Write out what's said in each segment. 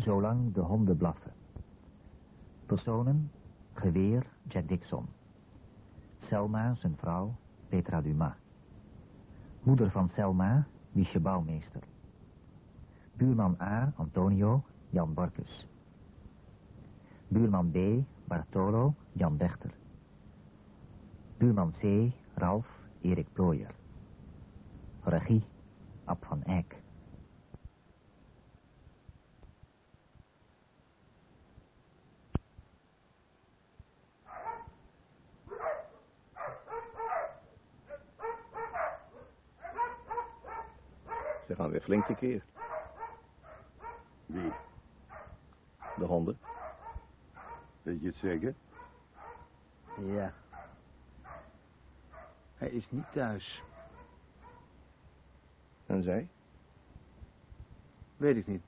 Zolang de honden blaffen. Personen, geweer Jack Dixon. Selma, zijn vrouw, Petra Dumas. Moeder van Selma, Miesje Bouwmeester. Buurman A, Antonio, Jan Borkus. Buurman B, Bartolo, Jan Dechter. Buurman C, Ralf, Erik Plooier. Regie, Ab van Eyck. Ze gaan weer flink tekeer. Wie? De honden. Weet je het zeker? Ja. Hij is niet thuis. En zij? Weet ik niet.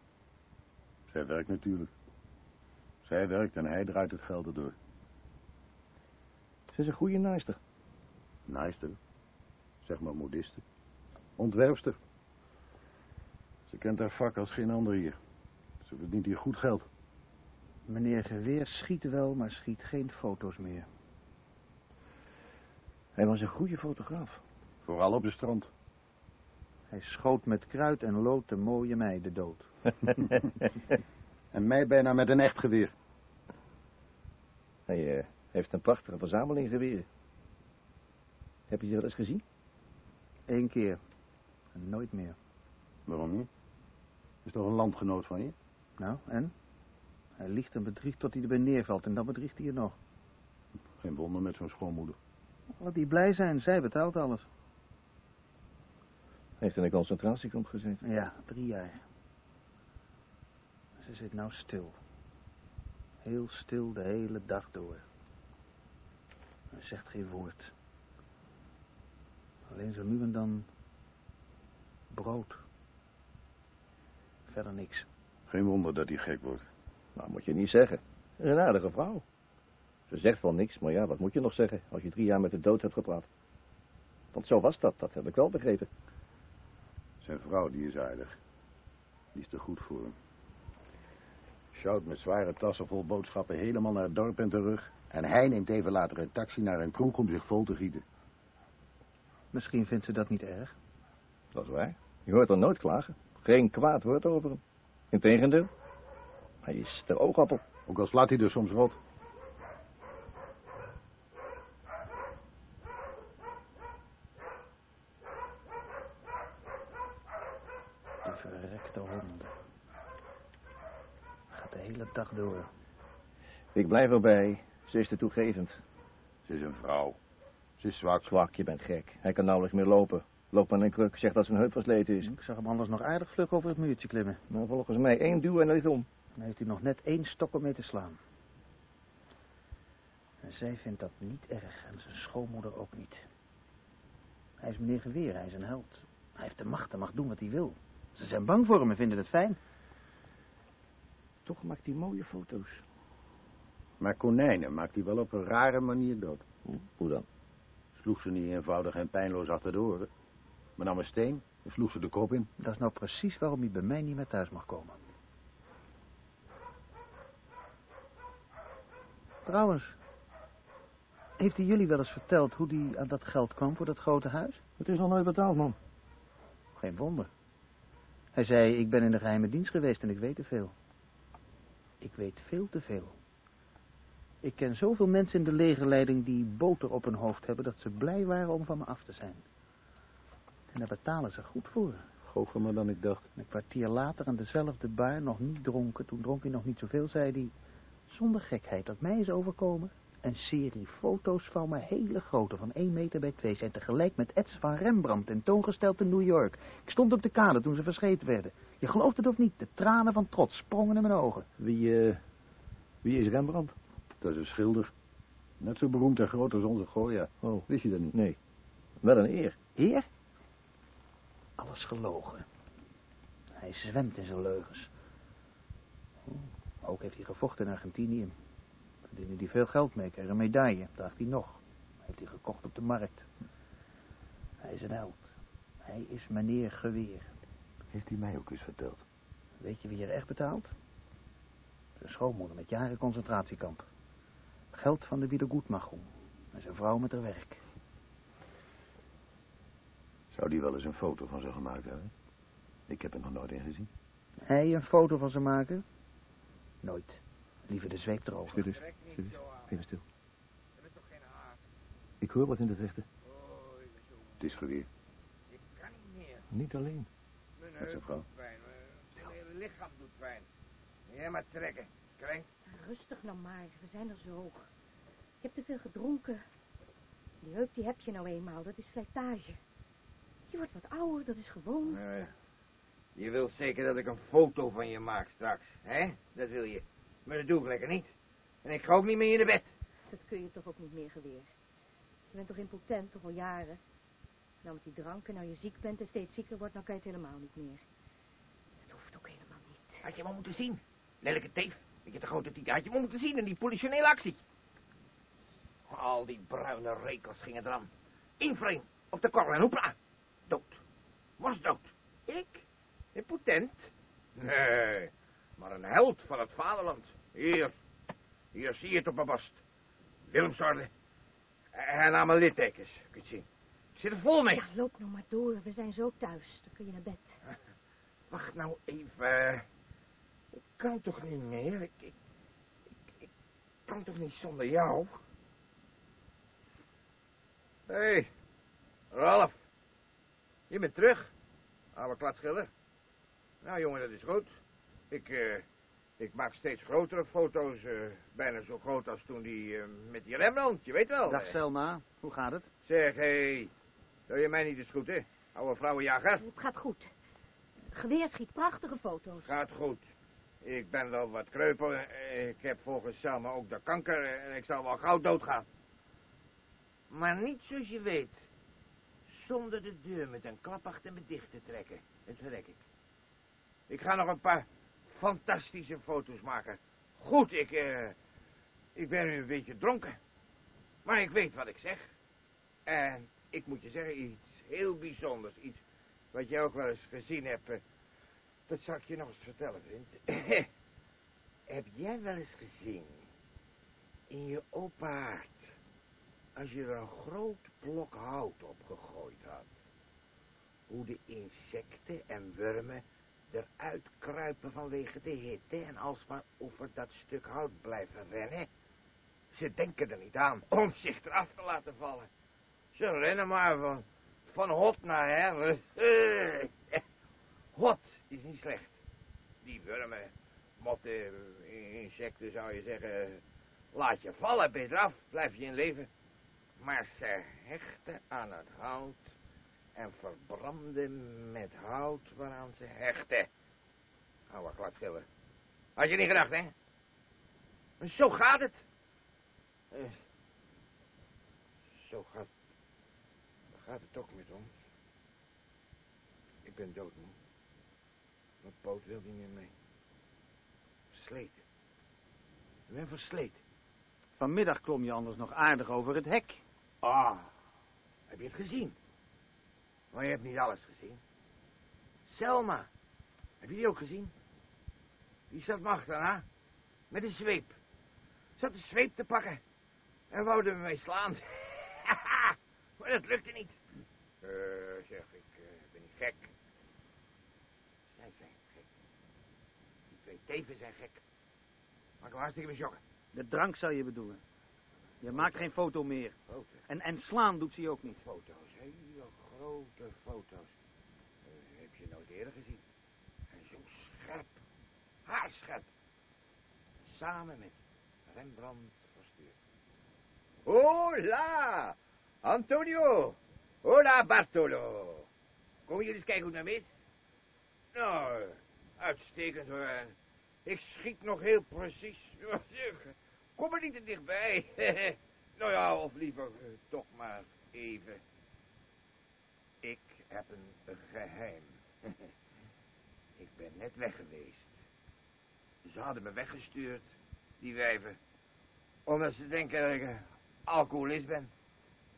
Zij werkt natuurlijk. Zij werkt en hij draait het geld erdoor. Ze is een goede naaister. Naaister. Zeg maar modiste. Ontwerpster. Kent haar vak als geen ander hier. Ze verdient hier goed geld. Meneer Geweer schiet wel, maar schiet geen foto's meer. Hij was een goede fotograaf. Vooral op het strand. Hij schoot met kruid en lood de mooie meiden dood. En mij bijna met een echt geweer. Hij eh, heeft een prachtige verzameling geweren. Heb je ze wel eens gezien? Eén keer. En nooit meer. Waarom niet? Is toch een landgenoot van je? Nou, en? Hij liegt en bedriegt tot hij erbij neervalt en dan bedriegt hij je nog. Geen wonder met zo'n schoonmoeder. Laat die blij zijn, zij betaalt alles. Hij heeft in een concentratiekamp gezeten. Ja, drie jaar. Ze zit nou stil. Heel stil de hele dag door. Hij zegt geen woord. Alleen zo nu en dan brood. Verder niks. Geen wonder dat hij gek wordt. Nou, moet je niet zeggen. Een aardige vrouw. Ze zegt wel niks, maar ja, wat moet je nog zeggen als je drie jaar met de dood hebt gepraat? Want zo was dat, dat heb ik wel begrepen. Zijn vrouw, die is aardig. Die is te goed voor hem. Sjouwt met zware tassen vol boodschappen helemaal naar het dorp en terug. En hij neemt even later een taxi naar een kroeg om zich vol te gieten. Misschien vindt ze dat niet erg. Dat is waar. Je hoort er nooit klagen. Geen kwaad woord over hem. Integendeel. Hij is de oogappel. Ook al slaat hij er soms rot. Die verrekte honden. Gaat de hele dag door. Ik blijf erbij. Ze is te toegevend. Ze is een vrouw. Ze is zwak. Zwak, je bent gek. Hij kan nauwelijks meer lopen. Loopt met een kruk, zegt dat zijn heup versleten is. Ik zag hem anders nog aardig vlug over het muurtje klimmen. Nou, volgens mij één duw en hij om. Dan heeft hij nog net één stok om mee te slaan. En zij vindt dat niet erg en zijn schoonmoeder ook niet. Hij is meneer Geweer, hij is een held. Hij heeft de macht, hij mag doen wat hij wil. Ze zijn bang voor hem en vinden het fijn. Toch maakt hij mooie foto's. Maar konijnen maakt hij wel op een rare manier dood. Hoe dan? Sloeg ze niet eenvoudig en pijnloos achter de oren. Maar nam een steen en sloeg ze de kop in. Dat is nou precies waarom hij bij mij niet meer thuis mag komen. Trouwens, heeft hij jullie wel eens verteld hoe hij aan dat geld kwam voor dat grote huis? Het is nog nooit betaald, man. Geen wonder. Hij zei, ik ben in de geheime dienst geweest en ik weet te veel. Ik weet veel te veel. Ik ken zoveel mensen in de legerleiding die boter op hun hoofd hebben... dat ze blij waren om van me af te zijn. En daar betalen ze goed voor. Goochemer dan ik dacht. Een kwartier later aan dezelfde bar, nog niet dronken... toen dronk hij nog niet zoveel, zei hij... zonder gekheid, dat mij is overkomen... een serie foto's van me, hele grote, van 1 meter bij 2... zijn tegelijk met ets van Rembrandt tentoongesteld in New York. Ik stond op de kade toen ze verscheten werden. Je gelooft het of niet, de tranen van trots sprongen in mijn ogen. Wie, eh, wie is Rembrandt? Dat is een schilder. Net zo beroemd en groot als onze Goya. Oh, Wist je dat niet? nee. Wel een eer. Heer? Alles gelogen. Hij zwemt in zijn leugens. Ook heeft hij gevochten in Argentinië. Verdiende hij veel geld mee, kreeg een medaille. Draagt hij nog. Heeft hij gekocht op de markt. Hij is een held. Hij is meneer Geweer. Heeft hij mij ook eens verteld. Weet je wie er echt betaalt? Zijn schoonmoeder met jaren concentratiekamp. Geld van de Wiedergoedmachung. En zijn vrouw met haar werk. Zou die wel eens een foto van ze gemaakt hebben? Ik heb er nog nooit in gezien. Hij een foto van ze maken? Nooit. Liever de zweep erover. Stil eens, stil eens. Even stil. Ik hoor wat in de vechten. Het is geweer. Ik kan niet meer. Niet alleen. Mijn heup vrouw. doet pijn. Mijn hele lichaam doet pijn. Jij maar trekken. Krenk. Rustig nou maar, we zijn er zo. Ik heb te veel gedronken. Die heup die heb je nou eenmaal, dat is slijtage. Je wordt wat ouder, dat is gewoon. Je wilt zeker dat ik een foto van je maak straks, hè? Dat wil je. Maar dat doe ik lekker niet. En ik ga ook niet meer in de bed. Dat kun je toch ook niet meer geweest. Je bent toch impotent, toch al jaren? Nou met die dranken, nou je ziek bent en steeds zieker wordt, dan kan je het helemaal niet meer. Dat hoeft ook helemaal niet. Had je maar moeten zien. Lelijke teef. Ik heb de grote titel. Had je maar moeten zien in die politionele actie. Al die bruine rekels gingen eraan. Vreemd op de korrel en hoepla. Dood. Was dood. Ik? Impotent? Nee, maar een held van het vaderland. Hier. Hier zie je het op mijn bast. Willemsorde. En aan mijn littekens. Kun je het zien. Ik zit er vol mee. Ja, loop nou maar door, we zijn zo thuis. Dan kun je naar bed. Wacht nou even. Ik kan toch niet meer? Ik, ik, ik, ik kan toch niet zonder jou? Hé, hey, Ralf. Je bent terug. Oude kladschilder. Nou jongen, dat is goed. Ik, eh, ik maak steeds grotere foto's. eh, bijna zo groot als toen die eh, met die Rembrandt. Je weet wel. Dag. Selma, hoe gaat het? Zeg, hé. Hey, doe je mij niet eens goed, hè? Oude vrouwenjager. Het gaat goed. Geweer schiet prachtige foto's. Gaat goed. Ik ben wel wat kreupel. Ik heb volgens Selma ook de kanker en ik zal wel gauw doodgaan. Maar niet zoals je weet. Zonder de deur met een klap achter me dicht te trekken. Dat verrek ik. Ik ga nog een paar fantastische foto's maken. Goed, ik, eh, ik ben nu een beetje dronken. Maar ik weet wat ik zeg. En ik moet je zeggen, iets heel bijzonders. Iets wat jij ook wel eens gezien hebt. eh, dat zal ik je nog eens vertellen, vriend. Heb jij wel eens gezien, in je open haard, als je er een groot blok hout op gegooid had, hoe de insecten en wormen eruit kruipen vanwege de hitte en alsmaar over dat stuk hout blijven rennen? Ze denken er niet aan om zich eraf te laten vallen. Ze rennen maar van, van hot naar her. Hot is niet slecht. Die wormen, motten, insecten zou je zeggen, laat je vallen, ben je eraf, blijf je in leven. Maar ze hechten aan het hout en verbranden met hout waaraan ze hechten. Oude gladschilder. Had je niet gedacht, hè? Zo gaat het. Eh, zo gaat, gaat het ook met ons. Ik ben doodmoe. Mijn poot wil niet meer mee. Versleten. Ik ben versleten. Vanmiddag klom je anders nog aardig over het hek. Ah, heb je het gezien? Maar je hebt niet alles gezien. Selma, heb je die ook gezien? Die zat me achterna, met een zweep. Zat de zweep te pakken. En wou er me mee slaan. maar dat lukte niet. Eh, zeg, ik eh, ben niet gek. Zij zijn gek. Die twee teven zijn gek. Maar ik hartstikke joggen. De drank zou je bedoelen. Je maakt geen foto meer. Foto's. En, en slaan doet ze je ook niet. Foto's, hele grote foto's. Eh, heb je nooit eerder gezien. En zo scherp. Haarscherp. Samen met Rembrandt verstuurd. Hola! Antonio! Hola, Bartolo! Kom jullie eens kijken hoe het nou is? Nou, uitstekend hoor. Ik schiet nog heel precies. Kom er niet te dichtbij. nou ja, of liever eh, toch maar even. Ik heb een geheim. Ik ben net weg geweest. Ze hadden me weggestuurd, die wijven. Omdat ze denken dat ik alcoholist ben.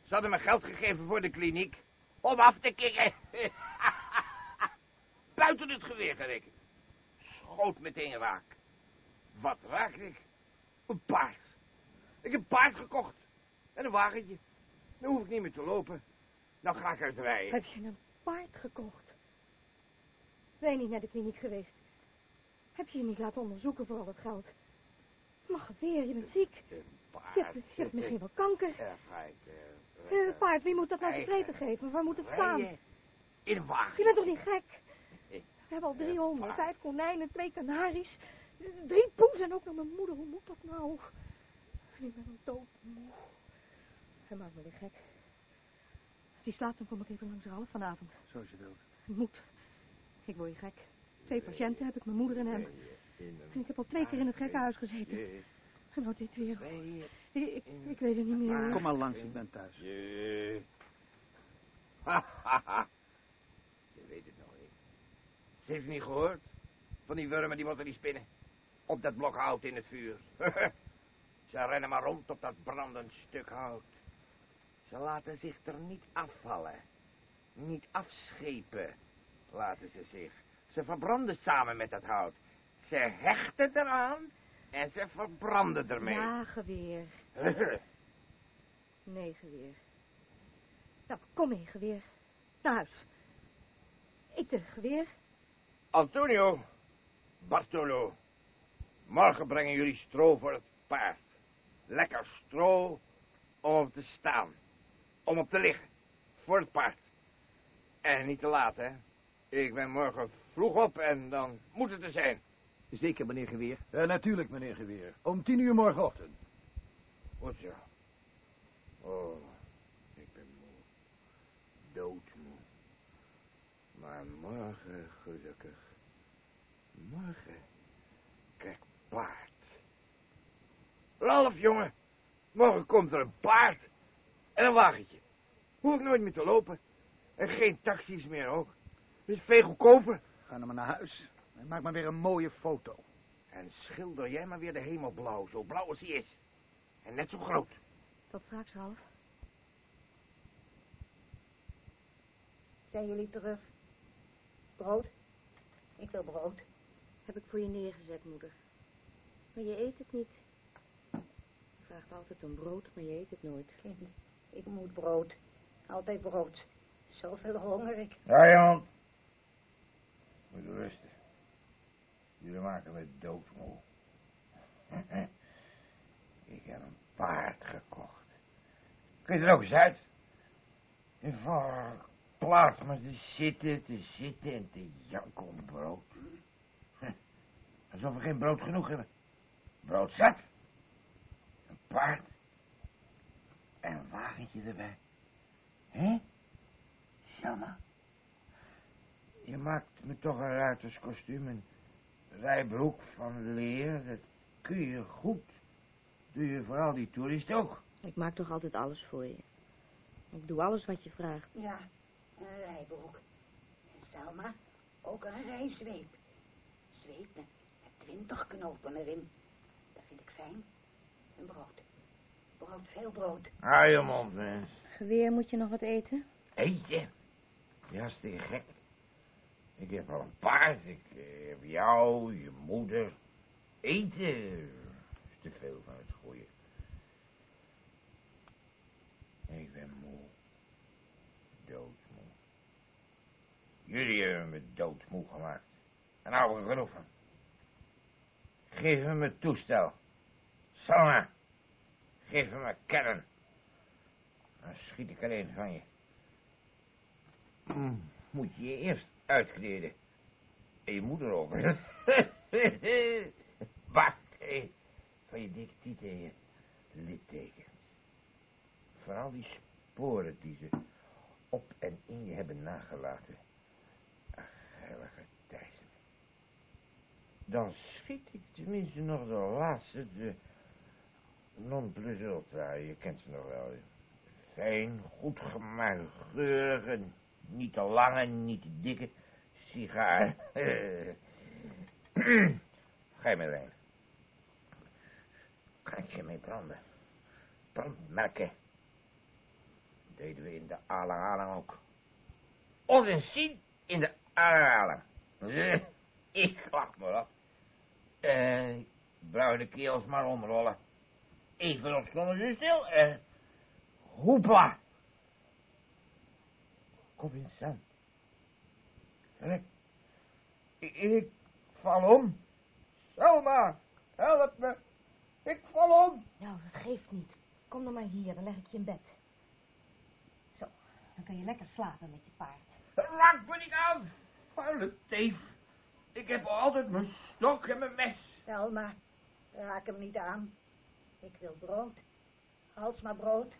Ze hadden me geld gegeven voor de kliniek. Om af te kicken. Buiten het geweer gerekend. Schoot meteen raak. Wat raak ik? Een paard. Ik heb een paard gekocht. En een wagentje. Dan hoef ik niet meer te lopen. Nou ga ik uit rijden. Heb je een paard gekocht? Ben je niet naar de kliniek geweest? Heb je je niet laten onderzoeken voor al het geld? Mag weer, je bent ziek. Een paard. Je hebt, je hebt misschien wel kanker. Ik, eh, Eh, Het paard, wie moet dat nou te vreten geven? Waar moet het staan? In een wagen. Je bent toch niet gek? We hebben al drie honden, vijf konijnen, twee kanaries, drie poes en ook nog mijn moeder. Hoe moet dat nou? En ik ben doodmoe. Hij maakt me weer gek. Als die slaapt, dan kom ik even langs half vanavond. Zo is je dood. Het moet. Ik word je gek. Twee patiënten heb ik, mijn moeder en hem. En ik heb al twee keer in het gekkenhuis gezeten. En nou dit weer. Ik, ik, ik weet het niet meer. Kom maar langs, ik ben thuis. Je... Ha, ha, ha. Je weet het nog niet. Ze heeft niet gehoord? Van die wurmen die moeten die spinnen. Op dat blok hout in het vuur. Ze rennen maar rond op dat brandend stuk hout. Ze laten zich er niet afvallen. Niet afschepen laten ze zich. Ze verbranden samen met dat hout. Ze hechten eraan en ze verbranden ermee. Ja, geweer. Nee, geweer. Nou, kom mee, geweer. Naar huis. Ik de geweer. Antonio, Bartolo, morgen brengen jullie stro voor het paard. Lekker stro om op te staan. Om op te liggen. Voor het paard. En niet te laat, hè. Ik ben morgen vroeg op en dan moet het er zijn. Zeker, meneer Geweer. Eh, natuurlijk, meneer Geweer. Om tien uur morgenochtend. Goed zo. Oh, ik ben moe. Doodmoe. Maar morgen gelukkig. Morgen paard. Ralf, jongen. Morgen komt er een paard. En een wagentje. Hoef ik nooit meer te lopen. En geen taxis meer ook. Het is veel goedkoper. Ga dan maar naar huis. En maak maar weer een mooie foto. En schilder jij maar weer de hemel blauw. Zo blauw als hij is. En net zo groot. Tot straks, Ralf. Zijn jullie terug? Brood? Ik wil brood. Heb ik voor je neergezet, moeder. Maar je eet het niet. Je vraagt altijd om brood, maar je eet het nooit. Kind, ik moet brood. Altijd brood. Zoveel honger ik. Ja, Jan. Moet rusten. Jullie maken me doodmoe. Ik heb een paard gekocht. Kun je er ook eens uit? En voor plaats maar te zitten, te zitten en te janken om brood. Alsof we geen brood genoeg hebben. Brood zat. Een paard. En een wagentje erbij. Hé? Jammer. Je maakt me toch een ruiterskostuum, een rijbroek van leer. Dat kun je goed. Doe je vooral die toerist ook. Ik maak toch altijd alles voor je. Ik doe alles wat je vraagt. Ja, een rijbroek. En Selma, ook een rijzweep. Zweep met twintig knopen erin. Dat vind ik fijn. En brood. Brood, veel brood. Hou je mond, mens. Geweer, moet je nog wat eten? Eetje. Je hartstikke gek. Ik heb al een paard. Ik eh, heb jou, je moeder. Eten is te veel van het goede. Ik ben moe. Doodmoe. Jullie hebben me doodmoe gemaakt. En hou ik er genoeg van. Geef me mijn toestel. Sanna. Geef me mijn kennen. Dan schiet ik alleen van je. Mm, Moet je je eerst uitkleden. En je moeder ook. Wat? hé, Van je dikke tieten littekens. Vooral die sporen die ze op en in je hebben nagelaten. Ach, heilige Thijs. Dan schiet ik tenminste nog de laatste, de non plus ultra. Je kent ze nog wel. Fijn, goed gemaakt, geurige, niet te lange, niet te dikke sigaar. Ga je mee wijn? Je mee branden? Brandmerken. Deden we in de alang-alang ook. Een zien in de alang-alang. Ik lach me af. Eh, bruine keels maar omrollen. Even stonden ze stil. Hoepla! Kom in zand. Ik, ik, ik val om. Selma, help me. Ik val om. Nou, dat geeft niet. Kom dan maar hier, dan leg ik je in bed. Zo, dan kun je lekker slapen met je paard. Raak me niet aan. Vuile teef. Ik heb altijd mijn stok en mijn mes. Selma, raak hem niet aan. Ik wil brood. Hals maar brood.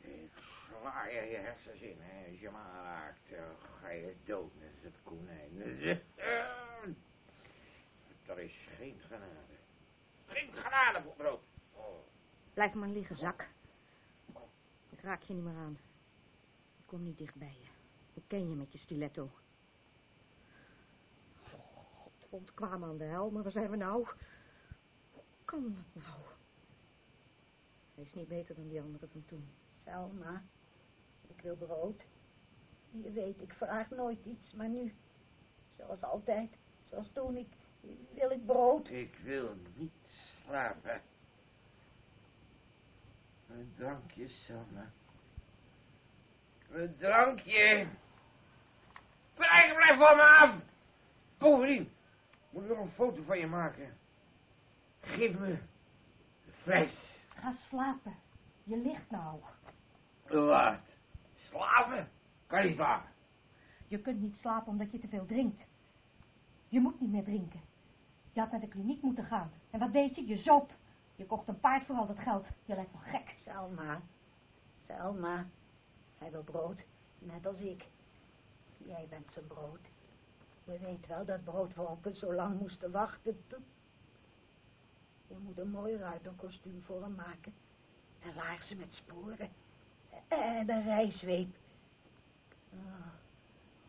Ik sla je je hersens in, hè. Als je me raakt, ga je dood met het konijn. Er is geen genade. Geen genade voor brood. Oh. Blijf maar liggen, zak. Ik raak je niet meer aan. Ik kom niet dicht bij je. Ik ken je met je stiletto. Ontkwamen aan de hel, maar waar zijn we nou? Hoe kan dat nou? Hij is niet beter dan die andere van toen. Selma, ik wil brood. Je weet, ik vraag nooit iets, maar nu, zoals altijd, zoals toen, ik, wil ik brood. Ik wil niet slapen. Een drankje, Selma. Een drankje. Blijf, blijf van me af. Bovendien, moet ik nog een foto van je maken. Geef me de fles. Ga slapen. Je ligt nou. Wat? Slapen? Kan niet slapen. Je kunt niet slapen omdat je te veel drinkt. Je moet niet meer drinken. Je had naar de kliniek moeten gaan. En wat deed je? Je zoop. Je kocht een paard voor al dat geld. Je lijkt wel gek. Selma, Selma, hij wil brood, net als ik. Jij bent zijn brood. Je weet wel dat broodwolken zo lang moesten wachten. tot- Je moet een mooi ruiterkostuum voor hem maken. En laarzen met sporen. En een rijzweep. Ah,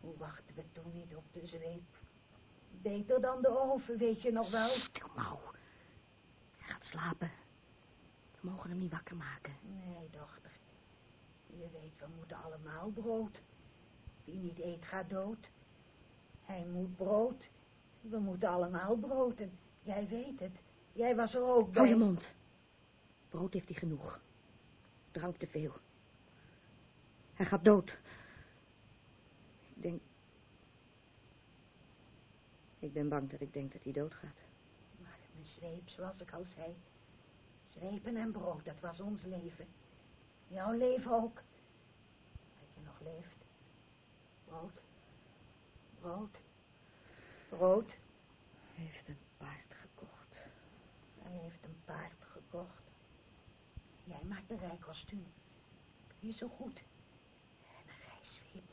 hoe wachten we toen niet op de zweep? Beter dan de oven, weet je nog wel? Stil nou. Hij gaat slapen. We mogen hem niet wakker maken. Nee, dochter. Je weet, we moeten allemaal brood. Wie niet eet, gaat dood. Hij moet brood. We moeten allemaal brood. En jij weet het. Jij was er ook bij. Hou je mond. Brood heeft hij genoeg. Drank te veel. Hij gaat dood. Ik denk... Ik ben bang dat ik denk dat hij doodgaat. Maar mijn zweep, zoals ik al zei. Zwepen en brood, dat was ons leven. Jouw leven ook. Dat je nog leeft. Brood. Brood. Hij heeft een paard gekocht. Hij heeft een paard gekocht. Jij maakt een rijkostuum. Die is zo goed. En een rijzweep.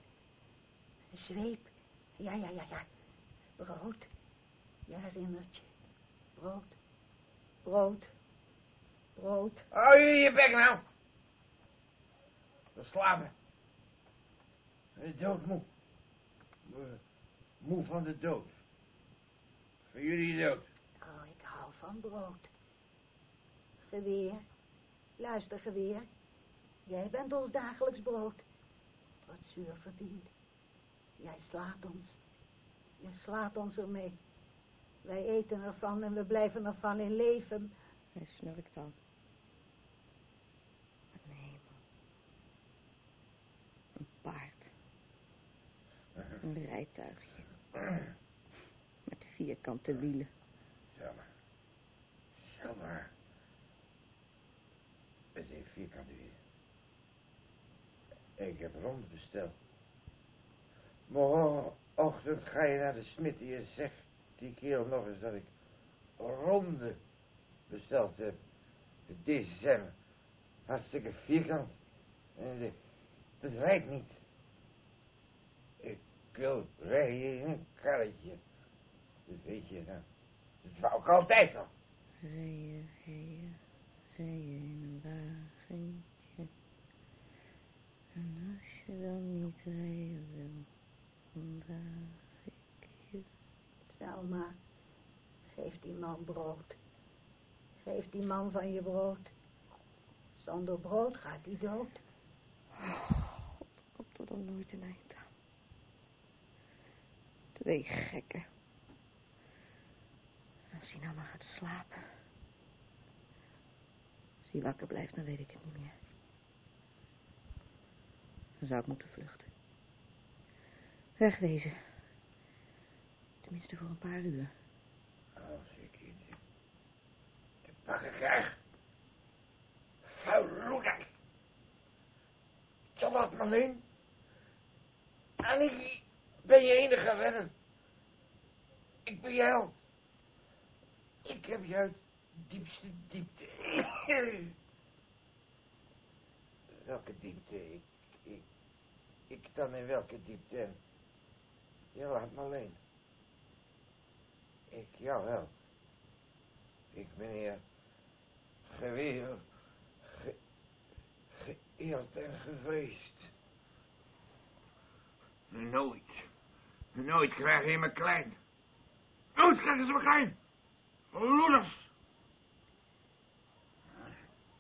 Een zweep. Ja, ja, ja, ja. Brood. Je herinnert je. Brood. Brood. Brood. Hou je je bek nou. We slapen. Doodmoe. Moe. Van de dood. Van jullie dood. Oh, ik hou van brood. Geweer. Luister, geweer. Jij bent ons dagelijks brood. Wat zuur verdient. Jij slaat ons. Je slaat ons ermee. Wij eten ervan en we blijven ervan in leven. Hij snurkt al. Een hemel. Een paard. Een rijtuigje. Met vierkante wielen. Selma. Selma. Het heeft vierkante wielen. Ik heb rond besteld. Morgenochtend ga je naar de smid en je zegt die kerel nog eens dat ik ronde besteld heb. Deze zijn hartstikke vierkant. En de- dat rijdt niet. Ik wil rijden in een karretje. Dat weet je nou. Dat wou ik altijd al. Rijden, rijden, rijden in een wagentje. En als je dan niet rijden wil, dan draag ik je. Selma, geef die man brood. Geef die man van je brood. Zonder brood gaat hij dood. God, komt er dan nooit een eind. Twee gekken. Als hij nou maar gaat slapen. Als hij wakker blijft, dan weet ik het niet meer. Dan zou ik moeten vluchten. Wegwezen. Tenminste voor een paar uur. Als ik je te pakken krijg. Vuil loedak. Zal dat maar alleen? Ben je enige redden. Ik ben jou. Ik heb uit diepste diepte. welke diepte? Ik, ik, ik dan in welke diepte? Je laat me alleen. Ik jou wel. Ik meneer geweer, ge, geëerd en gevreesd. Nooit, nooit krijg je me klein. Nooit krijgen ze me klein. Loeders.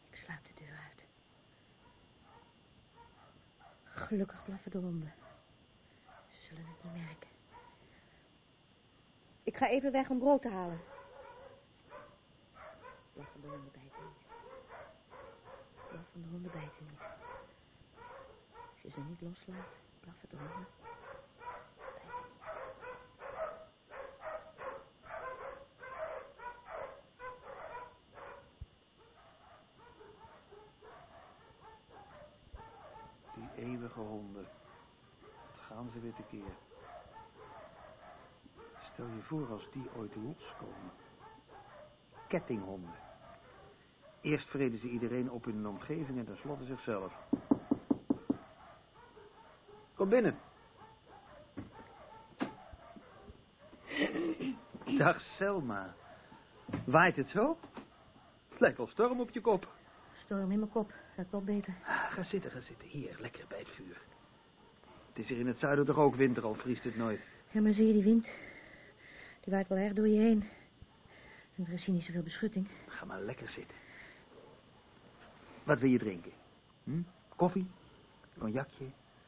Ik sluit de deur uit. Gelukkig blaffen de honden. Ze zullen het niet merken. Ik ga even weg om brood te halen. Blaffen de honden bijten niet. Blaffen de honden bijten niet. Als je ze niet loslaat, blaffen de honden. Eeuwige honden. Wat gaan ze weer tekeer. Stel je voor als die ooit loskomen. Kettinghonden. Eerst vreden ze iedereen op in hun omgeving en tenslotte zichzelf. Kom binnen. Dag Selma. Waait het zo? Het lijkt wel storm op je kop. Storm in mijn kop, dat wel beter. Ah, Ga zitten, ga zitten. Hier, lekker bij het vuur. Het is hier in het zuiden toch ook winter, al vriest het nooit. Ja, maar zie je die wind? Die waait wel erg door je heen. En er is hier niet zoveel beschutting. Ga maar lekker zitten. Wat wil je drinken? Hm? Koffie? Cognacje?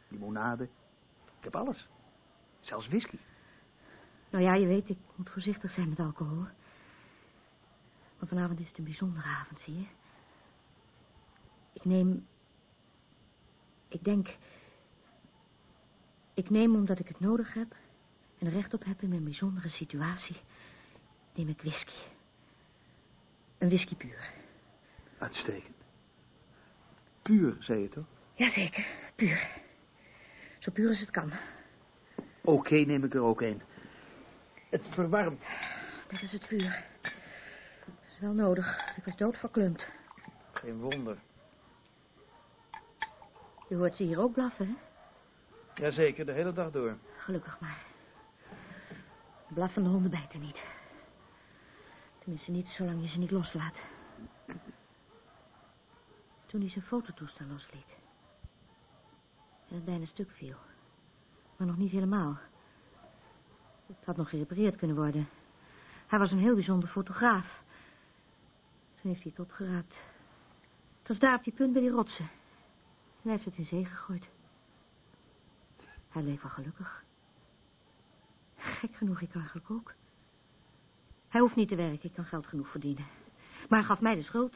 Limonade? Ik heb alles. Zelfs whisky. Nou ja, je weet, ik moet voorzichtig zijn met alcohol. Maar vanavond is het een bijzondere avond, zie je. Ik neem... Ik denk... Ik neem omdat ik het nodig heb... en recht op heb in mijn bijzondere situatie... neem ik whisky. Een whisky puur. Uitstekend. Puur, zei je toch? Jazeker, puur. Zo puur als het kan. Oké, neem ik er ook een. Het verwarmt. Dat is het vuur. Dat is wel nodig. Ik was doodverkleumd. Geen wonder. Je hoort ze hier ook blaffen, hè? Jazeker, de hele dag door. Gelukkig maar. Blaffende honden bijten niet. Tenminste niet zolang je ze niet loslaat. Toen hij zijn fototoestel losliet. En het bijna stuk viel. Maar nog niet helemaal. Het had nog gerepareerd kunnen worden. Hij was een heel bijzonder fotograaf. Toen heeft hij het opgeraapt. Het was daar op die punt bij die rotsen. Hij heeft het in zee gegooid. Hij leek wel gelukkig. Gek genoeg, ik eigenlijk ook. Hij hoeft niet te werken, ik kan geld genoeg verdienen. Maar hij gaf mij de schuld.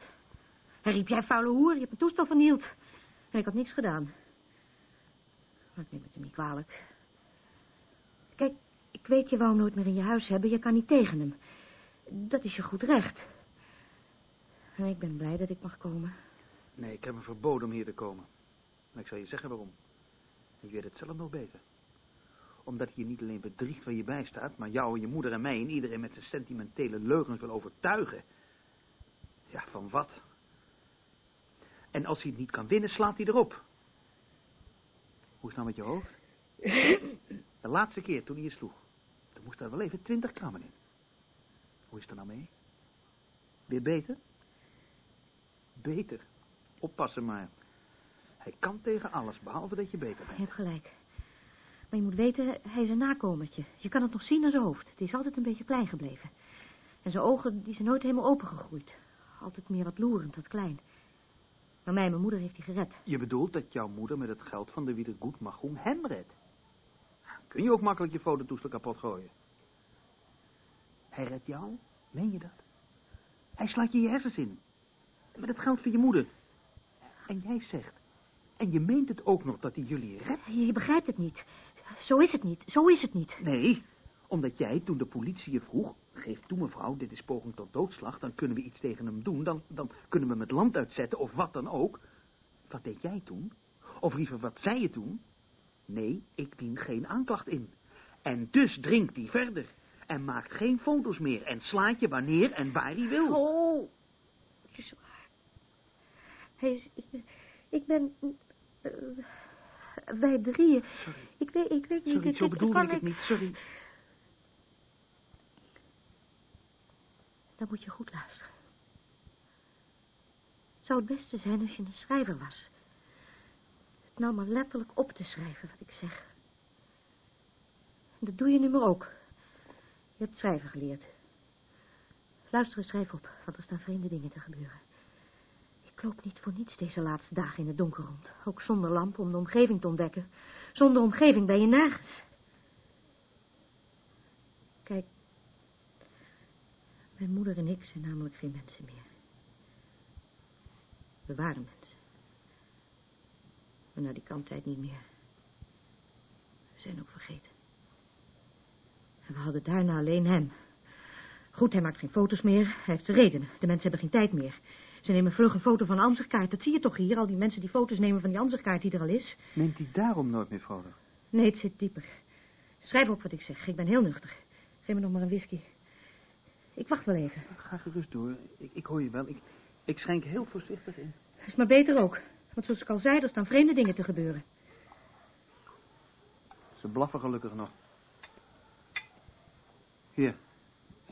Hij riep, jij vuile hoer, je hebt mijn toestel vernield. En ik had niks gedaan. Maar ik neem het hem niet kwalijk. Kijk, ik weet je hem nooit meer in je huis hebben. Je kan niet tegen hem. Dat is je goed recht. En ik ben blij dat ik mag komen. Nee, ik heb hem verboden om hier te komen. Maar ik zal je zeggen waarom. Je weet het zelf nog beter. Omdat je niet alleen bedriegt waar je bij staat, maar jou en je moeder en mij en iedereen met zijn sentimentele leugens wil overtuigen. Ja, van wat? En als hij het niet kan winnen, slaat hij erop. Hoe is het nou met je hoofd? De laatste keer toen hij je sloeg, toen moest er wel even twintig krammen in. Hoe is het er nou mee? Weer beter? Beter. Oppassen maar. Hij kan tegen alles, behalve dat je beter Je bent. hebt gelijk. Maar je moet weten, hij is een nakomertje. Je kan het nog zien aan zijn hoofd. Het is altijd een beetje klein gebleven. En zijn ogen, die zijn nooit helemaal opengegroeid. Altijd meer wat loerend, wat klein. Maar mij en mijn moeder heeft hij gered. Je bedoelt dat jouw moeder met het geld van de Wiedergoed Magoen hem redt? Kun je ook makkelijk je fototoestel kapot gooien? Hij redt jou? Meen je dat? Hij slaat je je hersens in. Met het geld van je moeder. En jij zegt... En je meent het ook nog dat hij jullie redt? Je begrijpt het niet. Zo is het niet. Zo is het niet. Nee, omdat jij, toen de politie je vroeg... Geef toe, mevrouw, dit is poging tot doodslag... dan kunnen we iets tegen hem doen. Dan, dan kunnen we hem het land uitzetten of wat dan ook. Wat deed jij toen? Of liever, wat zei je toen? Nee, ik dien geen aanklacht in. En dus drinkt hij verder. En maakt geen foto's meer. En slaat je wanneer en waar hij wil. Oh, het is waar. Hij is, ik, ik ben... eh, wij drieën. Ik weet, ik weet niet... Sorry, ik- zo ik- bedoelde kan ik het niet. Sorry. Dan moet je goed luisteren. Het zou het beste zijn als je een schrijver was. Het nou maar letterlijk op te schrijven wat ik zeg. Dat doe je nu maar ook. Je hebt schrijven geleerd. Luister en schrijf op, want er staan vreemde dingen te gebeuren. Ik loop niet voor niets deze laatste dagen in het donker rond. Ook zonder lamp om de omgeving te ontdekken. Zonder omgeving ben je nergens. Kijk, mijn moeder en ik zijn namelijk geen mensen meer. We waren mensen. Maar na die kamptijd niet meer. We zijn ook vergeten. En we hadden daarna alleen hem. Goed, hij maakt geen foto's meer. Hij heeft zijn redenen. De mensen hebben geen tijd meer. Ze nemen vlug een foto van een ansichtkaart. Dat zie je toch hier? Al die mensen die foto's nemen van die ansichtkaart die er al is. Neemt hij daarom nooit meer foto? Nee, het zit dieper. Schrijf op wat ik zeg. Ik ben heel nuchter. Geef me nog maar een whisky. Ik wacht wel even. Ga gerust door. Ik, ik hoor je wel. Ik, ik schenk heel voorzichtig in. Is maar beter ook. Want zoals ik al zei, er staan vreemde dingen te gebeuren. Ze blaffen gelukkig nog. Hier,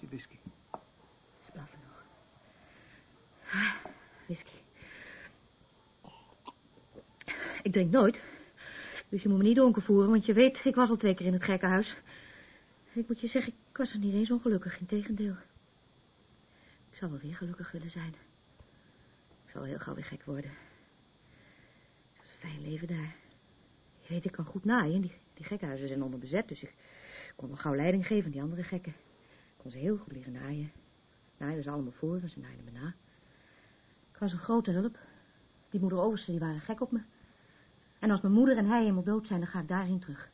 je whisky. Ze blaffen nog. Ah, Whisky. Ik drink nooit. Dus je moet me niet dronken voeren, want je weet, ik was al twee keer in het gekkenhuis. Ik moet je zeggen, ik was er niet eens ongelukkig, integendeel. Ik zal wel weer gelukkig willen zijn. Ik zal heel gauw weer gek worden. Het is een fijn leven daar. Je weet, ik kan goed naaien. Die, die gekkenhuizen zijn onderbezet, dus ik kon wel gauw leiding geven aan die andere gekken. Ik kon ze heel goed leren naaien. Naaiden ze allemaal voor en ze naaiden me na. Ik was een grote hulp. Die moeder Overste, die waren gek op me. En als mijn moeder en hij helemaal dood zijn, dan ga ik daarheen terug.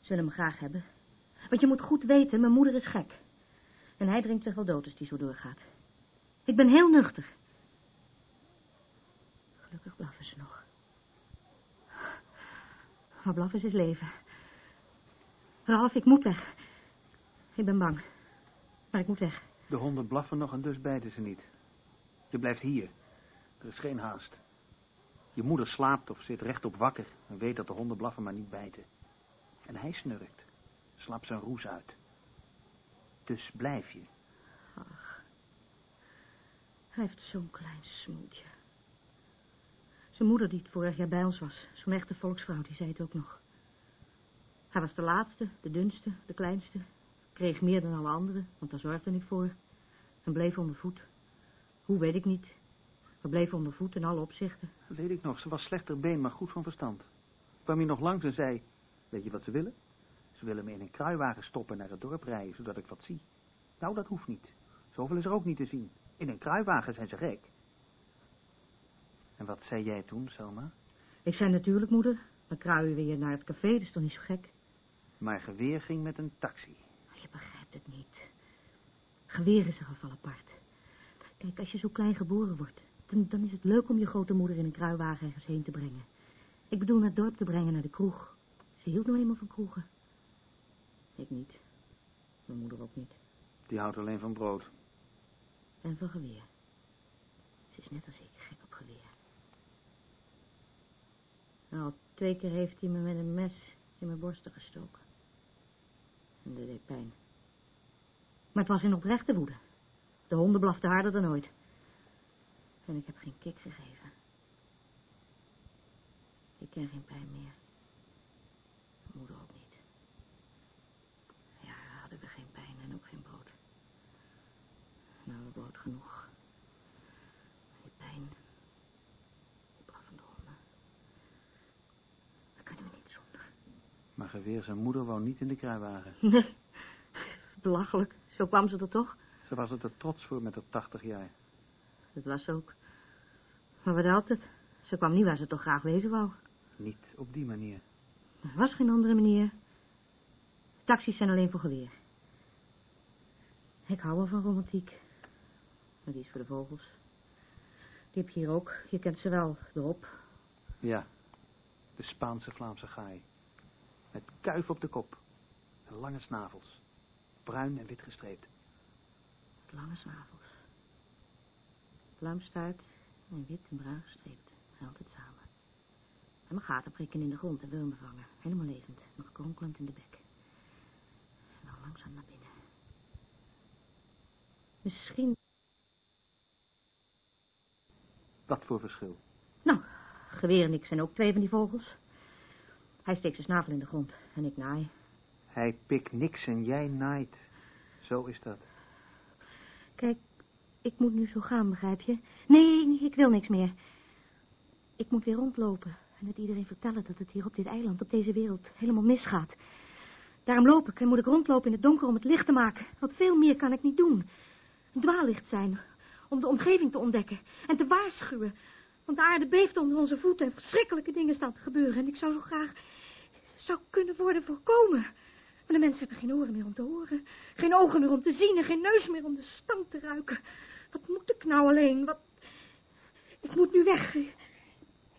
Ze willen me graag hebben. Want je moet goed weten, mijn moeder is gek. En hij drinkt zich wel dood als die zo doorgaat. Ik ben heel nuchter. Gelukkig blaffen ze nog. Maar blaffen is leven. Ralf, ik moet weg. Ik ben bang. Maar ik moet weg. De honden blaffen nog en dus bijten ze niet. Je blijft hier. Er is geen haast. Je moeder slaapt of zit rechtop wakker en weet dat de honden blaffen maar niet bijten. En hij snurkt. Slaapt zijn roes uit. Dus blijf je. Ach. Hij heeft zo'n klein smoeltje. Zijn moeder die vorig jaar bij ons was, zo'n echte volksvrouw, die zei het ook nog. Hij was de laatste, de dunste, de kleinste. Kreeg meer dan alle anderen, want daar zorgde ik voor. En bleef onder voet. Hoe weet ik niet. Maar bleef onder voet in alle opzichten. Dat weet ik nog. Ze was slechter been, maar goed van verstand. Kwam hij nog langs en zei, weet je wat ze willen? Ze willen me in een kruiwagen stoppen en naar het dorp rijden, zodat ik wat zie. Nou, dat hoeft niet. Zoveel is er ook niet te zien. In een kruiwagen zijn ze gek. En wat zei jij toen, Selma? Ik zei natuurlijk, moeder, dan kruien we weer naar het café, dat is toch niet zo gek? Maar geweer ging met een taxi. Je begrijpt het niet. Geweer is een geval apart. Kijk, als je zo klein geboren wordt, dan, dan is het leuk om je grote moeder in een kruiwagen ergens heen te brengen. Ik bedoel naar het dorp te brengen, naar de kroeg. Ze hield nou eenmaal van kroegen. Ik niet. Mijn moeder ook niet. Die houdt alleen van brood. En van geweer. Ze is net als ik gek op geweer. Nou, twee keer heeft hij me met een mes in mijn borsten gestoken. En dat deed pijn. Maar het was in oprechte woede. De honden blaften harder dan ooit. En ik heb geen kick gegeven. Ik ken geen pijn meer. Mijn moeder ook niet. Ja, hadden we geen pijn en ook geen brood. Nou, we brood genoeg. Die pijn. Die blaffende honden. Dat kunnen we niet zonder. Maar geweer zijn moeder wou niet in de kruiwagen. Nee. Belachelijk. Zo kwam ze er toch? Ze was er trots voor met haar 80 jaar. Dat was ze ook. Maar wat helpt het? Ze kwam niet waar ze toch graag wezen wou. Niet op die manier. Er was geen andere manier. Taxis zijn alleen voor geweer. Ik hou wel van romantiek. Maar die is voor de vogels. Die heb je hier ook. Je kent ze wel, erop. Ja, de Spaanse Vlaamse gaai. Met kuif op de kop. En lange snavels. Bruin en wit gestreept. Lange snavels. Lang staart en wit en bruin gestreept. Altijd samen. En mijn gaten prikken in de grond en wurmen vangen. Helemaal levend. Nog kronkelend in de bek. En dan langzaam naar binnen. Misschien... Wat voor verschil? Nou, geweer en ik zijn ook twee van die vogels. Hij steekt zijn snavel in de grond en ik naai. Hij pikt niks en jij naait. Zo is dat. Kijk, ik moet nu zo gaan, begrijp je? Nee, ik wil niks meer. Ik moet weer rondlopen en het iedereen vertellen dat het hier op dit eiland, op deze wereld, helemaal misgaat. Daarom loop ik en moet ik rondlopen in het donker om het licht te maken. Want veel meer kan ik niet doen. Een dwaallicht zijn, om de omgeving te ontdekken en te waarschuwen. Want de aarde beeft onder onze voeten en verschrikkelijke dingen staan te gebeuren. En ik zou zo graag, zou kunnen worden voorkomen. Maar de mensen hebben geen oren meer om te horen. Geen ogen meer om te zien en geen neus meer om de stank te ruiken. Wat moet ik nou alleen? Wat... Ik moet nu weg. Ik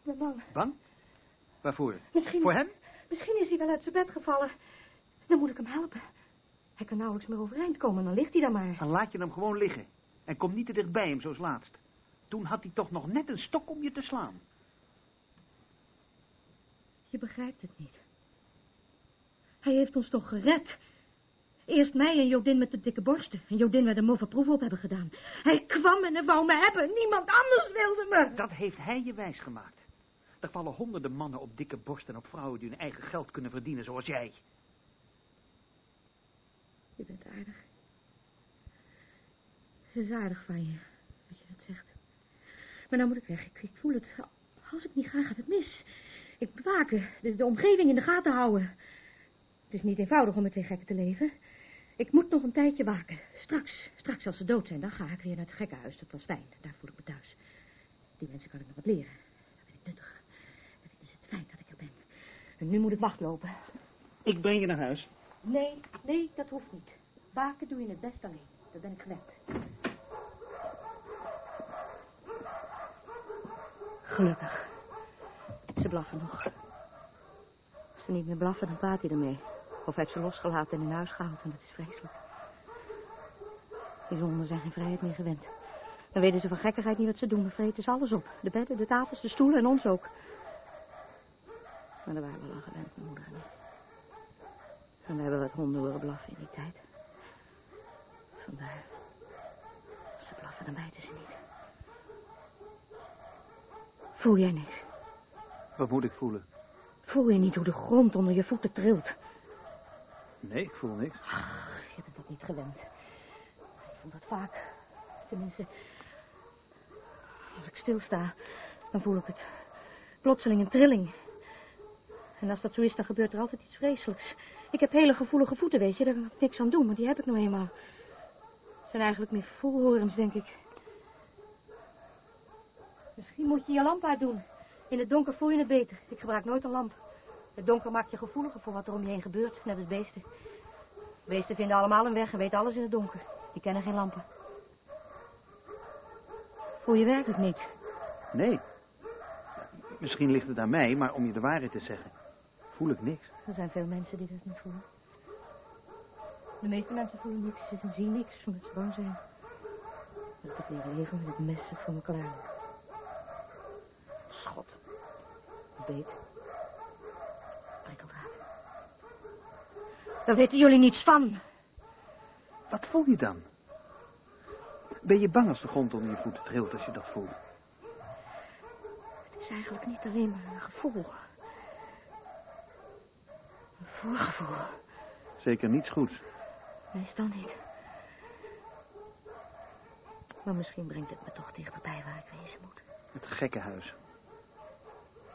ben bang. Bang? Waarvoor? Misschien... Voor hem? Misschien is hij wel uit zijn bed gevallen. Dan moet ik hem helpen. Hij kan nauwelijks meer overeind komen, dan ligt hij daar maar. Dan laat je hem gewoon liggen. En kom niet te dicht bij hem, zoals laatst. Toen had hij toch nog net een stok om je te slaan. Je begrijpt het niet. Hij heeft ons toch gered. Eerst mij en Jodin met de dikke borsten. En Jodin waar de moffe proef op hebben gedaan. Hij kwam en hij wou me hebben. Niemand anders wilde me. Dat heeft hij je wijs gemaakt. Er vallen honderden mannen op dikke borsten en op vrouwen die hun eigen geld kunnen verdienen, zoals jij. Je bent aardig. Het is aardig van je, dat je dat zegt. Maar nou moet ik weg. Ik, ik voel het. Als ik niet ga, gaat het mis. Ik bewaken, de, de omgeving in de gaten houden. Het is niet eenvoudig om met twee gekken te leven. Ik moet nog een tijdje waken. Straks, straks als ze dood zijn, dan ga ik weer naar het gekkenhuis. Dat was fijn, daar voel ik me thuis. Die mensen kan ik nog wat leren. Dat vind ik nuttig. Dat vinden ze het fijn dat ik er ben. En nu moet ik wachtlopen. Ik breng je naar huis. Nee, nee, dat hoeft niet. Waken doe je het best alleen. Dat ben ik gewend. Gelukkig. Ze blaffen nog. Als ze niet meer blaffen, dan praat hij ermee. Of hij heeft ze losgelaten en in huis gehaald. En dat is vreselijk. Die honden zijn geen vrijheid meer gewend. Dan weten ze van gekkigheid niet wat ze doen. Dan vreten ze alles op. De bedden, de tafels, de stoelen en ons ook. Maar daar waren we al gewend, mijn moeder en ik. En we hebben wat honden horen blaffen in die tijd. Vandaar. Als ze blaffen, dan bijten ze niet. Voel jij niks? Wat moet ik voelen? Voel je niet hoe de grond onder je voeten trilt? Nee, ik voel niks. Ach, je bent dat niet gewend. Ik voel dat vaak. Tenminste, als ik stilsta, dan voel ik het. Plotseling een trilling. En als dat zo is, dan gebeurt er altijd iets vreselijks. Ik heb hele gevoelige voeten, weet je. Daar kan ik niks aan doen, maar die heb ik nou eenmaal. Het zijn eigenlijk meer voelhorens, denk ik. Misschien moet je je lamp uitdoen. In het donker voel je het beter. Ik gebruik nooit een lamp. Het donker maakt je gevoeliger voor wat er om je heen gebeurt, net als beesten. Beesten vinden allemaal een weg en weten alles in het donker. Die kennen geen lampen. Voel je werkelijk niet? Nee. Misschien ligt het aan mij, maar om je de waarheid te zeggen, voel ik niks. Er zijn veel mensen die dat niet voelen. De meeste mensen voelen niks, ze zien niks omdat ze bang zijn. Dat ik leren leven met het mes dat voor me klaar. Schot. Beet. Daar weten jullie niets van. Wat voel je dan? Ben je bang als de grond onder je voeten trilt als je dat voelt? Het is eigenlijk niet alleen maar een gevoel. Een voorgevoel. Zeker niets goeds. Meestal niet. Maar misschien brengt het me toch dichterbij waar ik wezen moet. Het gekkenhuis.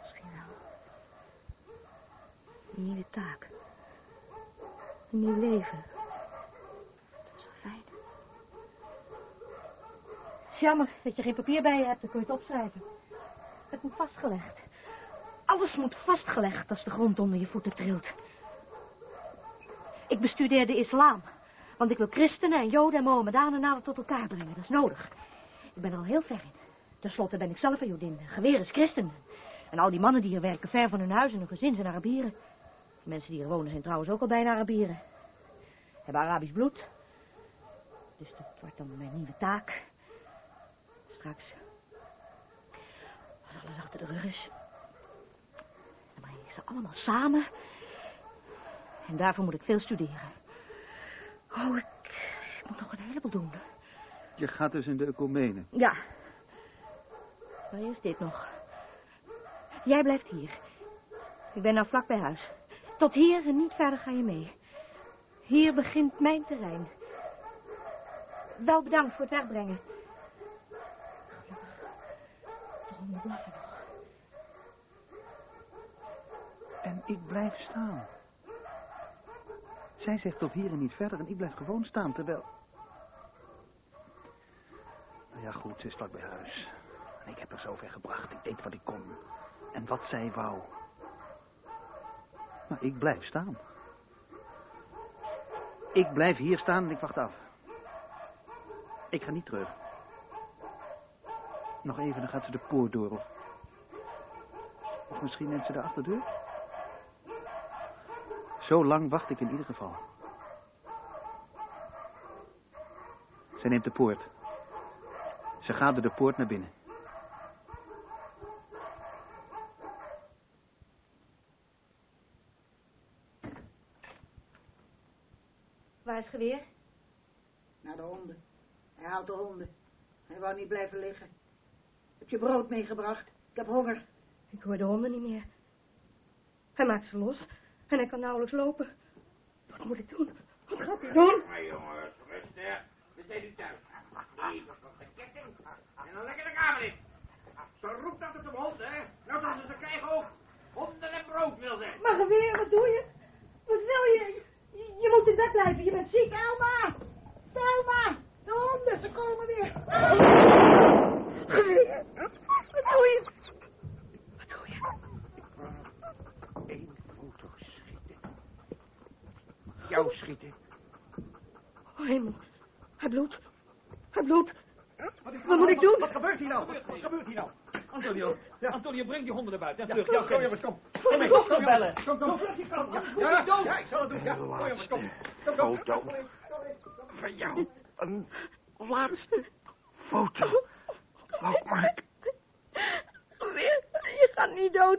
Misschien wel. Een nieuwe taak. Een nieuw leven. Dat is wel fijn. is jammer dat je geen papier bij je hebt, dan kun je het opschrijven. Het moet vastgelegd. Alles moet vastgelegd als de grond onder je voeten trilt. Ik bestudeer de islam. Want ik wil christenen en joden en mohammedanen nader tot elkaar brengen. Dat is nodig. Ik ben er al heel ver in. Ten slotte ben ik zelf een jodin. Geweer is christen. En al die mannen die hier werken ver van hun huis en hun gezin zijn Arabieren. De mensen die hier wonen zijn trouwens ook al bijna Arabieren. Hebben Arabisch bloed. Dus dat wordt dan mijn nieuwe taak. Straks. Als alles achter de rug is. Dan breng ik ze allemaal samen. En daarvoor moet ik veel studeren. Oh, ik, ik moet nog een heleboel doen. Je gaat dus in de ecumene. Ja. Maar eerst dit nog. Jij blijft hier. Ik ben nou vlak bij huis. Tot hier en niet verder ga je mee. Hier begint mijn terrein. Wel bedankt voor het wegbrengen. En ik blijf staan. Zij zegt tot hier en niet verder en ik blijf gewoon staan, terwijl... Nou ja, goed, ze is vlak bij huis. En ik heb haar zover gebracht. Ik deed wat ik kon. En wat zij wou. Maar ik blijf staan. Ik blijf hier staan en ik wacht af. Ik ga niet terug. Nog even, dan gaat ze de poort door. Of, of misschien neemt ze de achterdeur. Zo lang wacht ik in ieder geval. Zij neemt de poort. Ze gaat door de poort naar binnen. Geweer? Naar de honden. Hij haalt de honden. Hij wou niet blijven liggen. Heb je brood meegebracht? Ik heb honger. Ik hoor de honden niet meer. Hij maakt ze los en hij kan nauwelijks lopen. Wat moet ik doen? Wat gaat hij doen? Maar jongens, rustig. We zijn nu thuis. Even op de ketting. En dan lekker de kamer in. Zo roept dat het om honden, hè? Nou zullen ze ze krijgen ook. Honden en brood wil ze. Maar geweer, wat doe je? Wat wil je? Je, moet in bed blijven, je bent ziek. Elma! Selma! De honden, ze komen weer. Geweer, wat doe je? Wat doe je? Eén foto schieten. Jou schieten. Oh, hemel. Hij bloedt. Hij bloedt. Wat moet ik doen? Wat gebeurt hier nou? Wat gebeurt hier nou? Antonio, Antonio, breng die honden erbij. Ja, terug. Ja, kom jongens, kom. Kom mee, kom bellen. Kom, kom. Ja, ja, ja, ik zal het doen. Ja, kom jongens, kom. Kom, kom. Foto. Van jou. Een laatste foto. Mark. Geweer, je gaat niet dood.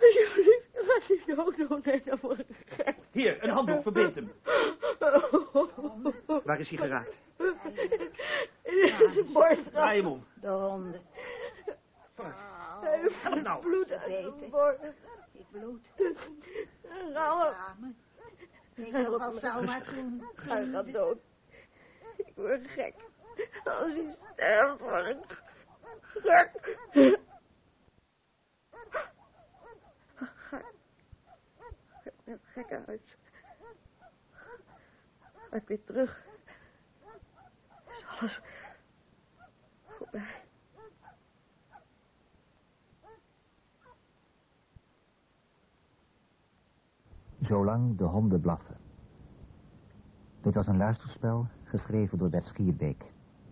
Alsjeblieft, je gaat niet dood. Oh nee, dat wordt gek. Hier, een handdoek, verbind hem. Waar is hij geraakt? In zijn borst. Draai hem om. De honden. Hij heeft Nou. bloed uit zijn borst. Ik bloed. Nou, Samen. Ik heb al Selma toen. hij gaat dood. Ik word gek. Als hij sterft, word ik gek. Ga het gekkenhuis. Ga ik weer terug. Is alles voorbij. Zolang de honden blaffen. Dit was een luisterspel, geschreven door Bert Schierbeek.